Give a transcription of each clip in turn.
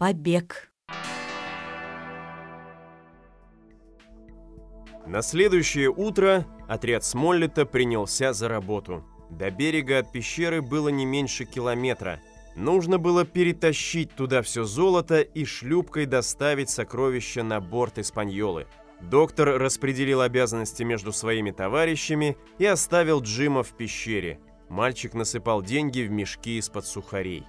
Побег. На следующее утро отряд Смоллета принялся за работу. До берега от пещеры было не меньше километра. Нужно было перетащить туда все золото и шлюпкой доставить сокровища на борт Испаньолы. Доктор распределил обязанности между своими товарищами и оставил Джима в пещере. Мальчик насыпал деньги в мешки из-под сухарей.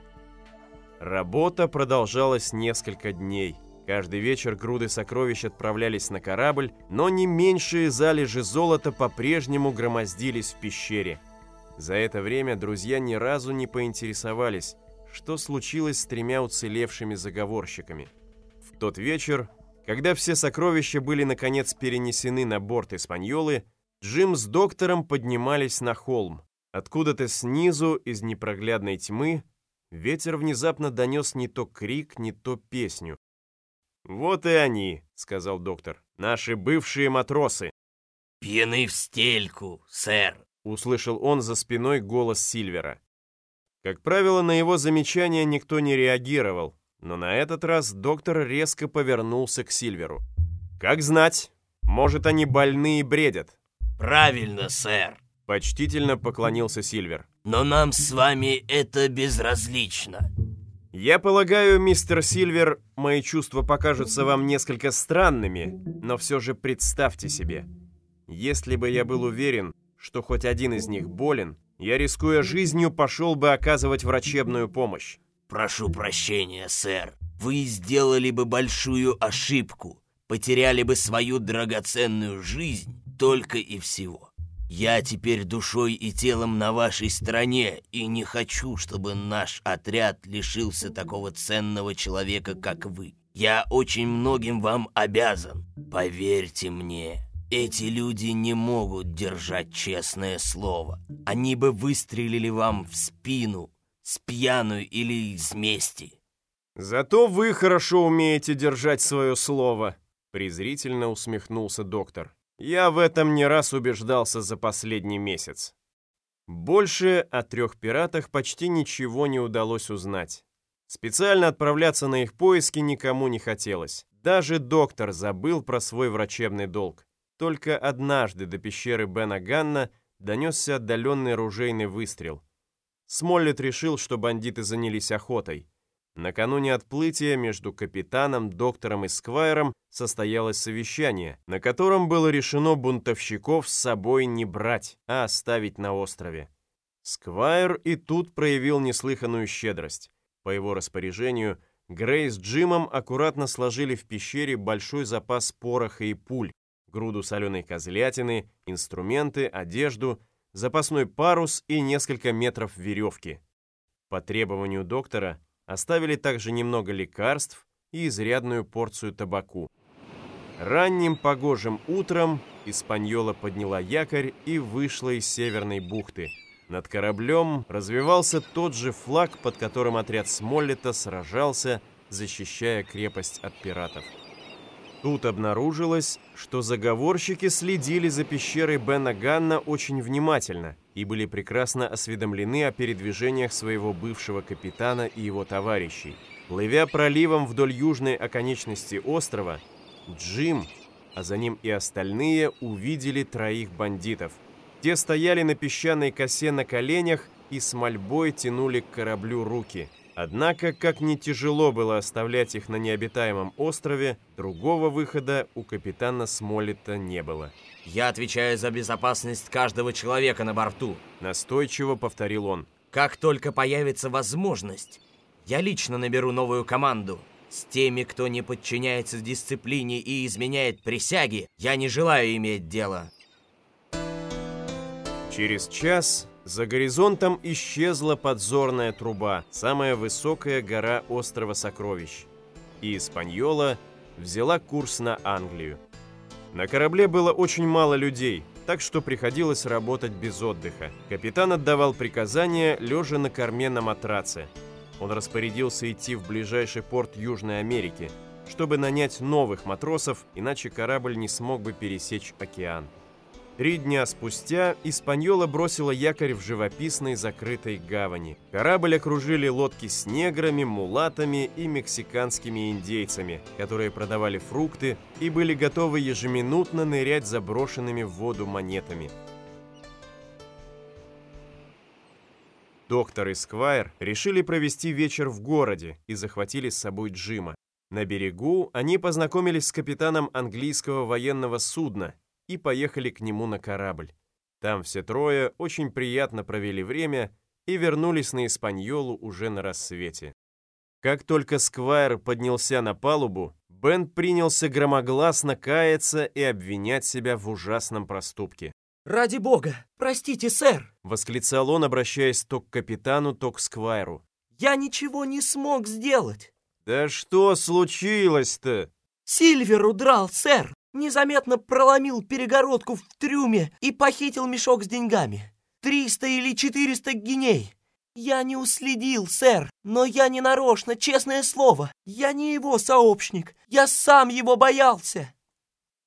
Работа продолжалась несколько дней. Каждый вечер груды сокровищ отправлялись на корабль, но не меньшие залежи золота по-прежнему громоздились в пещере. За это время друзья ни разу не поинтересовались, что случилось с тремя уцелевшими заговорщиками. В тот вечер, когда все сокровища были наконец перенесены на борт Испаньолы, Джим с доктором поднимались на холм. Откуда-то снизу, из непроглядной тьмы, ветер внезапно донес не то крик, не то песню. «Вот и они», — сказал доктор, — «наши бывшие матросы». «Пьяны в стельку, сэр», — услышал он за спиной голос Сильвера. Как правило, на его замечание никто не реагировал, но на этот раз доктор резко повернулся к Сильверу. «Как знать, может, они больны и бредят». «Правильно, сэр», — почтительно поклонился Сильвер. «Но нам с вами это безразлично». «Я полагаю, мистер Сильвер, мои чувства покажутся вам несколько странными, но все же представьте себе, если бы я был уверен, что хоть один из них болен, я, рискуя жизнью, пошел бы оказывать врачебную помощь. «Прошу прощения, сэр. Вы сделали бы большую ошибку, потеряли бы свою драгоценную жизнь только и всего. Я теперь душой и телом на вашей стороне и не хочу, чтобы наш отряд лишился такого ценного человека, как вы. Я очень многим вам обязан, поверьте мне». Эти люди не могут держать честное слово. Они бы выстрелили вам в спину, с пьяную или из мести. «Зато вы хорошо умеете держать свое слово», — презрительно усмехнулся доктор. «Я в этом не раз убеждался за последний месяц». Больше о трех пиратах почти ничего не удалось узнать. Специально отправляться на их поиски никому не хотелось. Даже доктор забыл про свой врачебный долг. Только однажды до пещеры Бена Ганна донесся отдаленный ружейный выстрел. Смоллет решил, что бандиты занялись охотой. Накануне отплытия между капитаном, доктором и сквайром состоялось совещание, на котором было решено бунтовщиков с собой не брать, а оставить на острове. Сквайр и тут проявил неслыханную щедрость. По его распоряжению Грей с Джимом аккуратно сложили в пещере большой запас пороха и пуль, груду соленой козлятины, инструменты, одежду, запасной парус и несколько метров веревки. По требованию доктора оставили также немного лекарств и изрядную порцию табаку. Ранним погожим утром Испаньола подняла якорь и вышла из Северной бухты. Над кораблем развивался тот же флаг, под которым отряд Смоллета сражался, защищая крепость от пиратов. Тут обнаружилось, что заговорщики следили за пещерой Бена Ганна очень внимательно и были прекрасно осведомлены о передвижениях своего бывшего капитана и его товарищей. Плывя проливом вдоль южной оконечности острова, Джим, а за ним и остальные, увидели троих бандитов. Те стояли на песчаной косе на коленях и с мольбой тянули к кораблю руки – Однако, как не тяжело было оставлять их на необитаемом острове, другого выхода у капитана Смоллета не было. «Я отвечаю за безопасность каждого человека на борту», — настойчиво повторил он. «Как только появится возможность, я лично наберу новую команду. С теми, кто не подчиняется дисциплине и изменяет присяги, я не желаю иметь дело». Через час за горизонтом исчезла подзорная труба, самая высокая гора острова Сокровищ. И Испаньола взяла курс на Англию. На корабле было очень мало людей, так что приходилось работать без отдыха. Капитан отдавал приказания, лежа на корме на матраце. Он распорядился идти в ближайший порт Южной Америки, чтобы нанять новых матросов, иначе корабль не смог бы пересечь океан. Три дня спустя Испаньола бросила якорь в живописной закрытой гавани. Корабль окружили лодки с неграми, мулатами и мексиканскими индейцами, которые продавали фрукты и были готовы ежеминутно нырять заброшенными в воду монетами. Доктор и Сквайр решили провести вечер в городе и захватили с собой Джима. На берегу они познакомились с капитаном английского военного судна и поехали к нему на корабль. Там все трое очень приятно провели время и вернулись на Испаньолу уже на рассвете. Как только Сквайр поднялся на палубу, Бен принялся громогласно каяться и обвинять себя в ужасном проступке. «Ради бога, простите, сэр!» — восклицал он, обращаясь то к капитану, то к Сквайру. «Я ничего не смог сделать!» «Да что случилось-то?» «Сильвер удрал, сэр! Незаметно проломил перегородку в трюме и похитил мешок с деньгами. Триста или четыреста гиней. Я не уследил, сэр, но я не нарочно, честное слово. Я не его сообщник. Я сам его боялся!»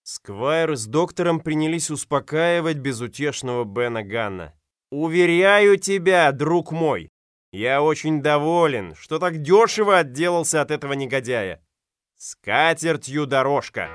Сквайр с доктором принялись успокаивать безутешного Бена Ганна. «Уверяю тебя, друг мой, я очень доволен, что так дешево отделался от этого негодяя. С катертью дорожка!»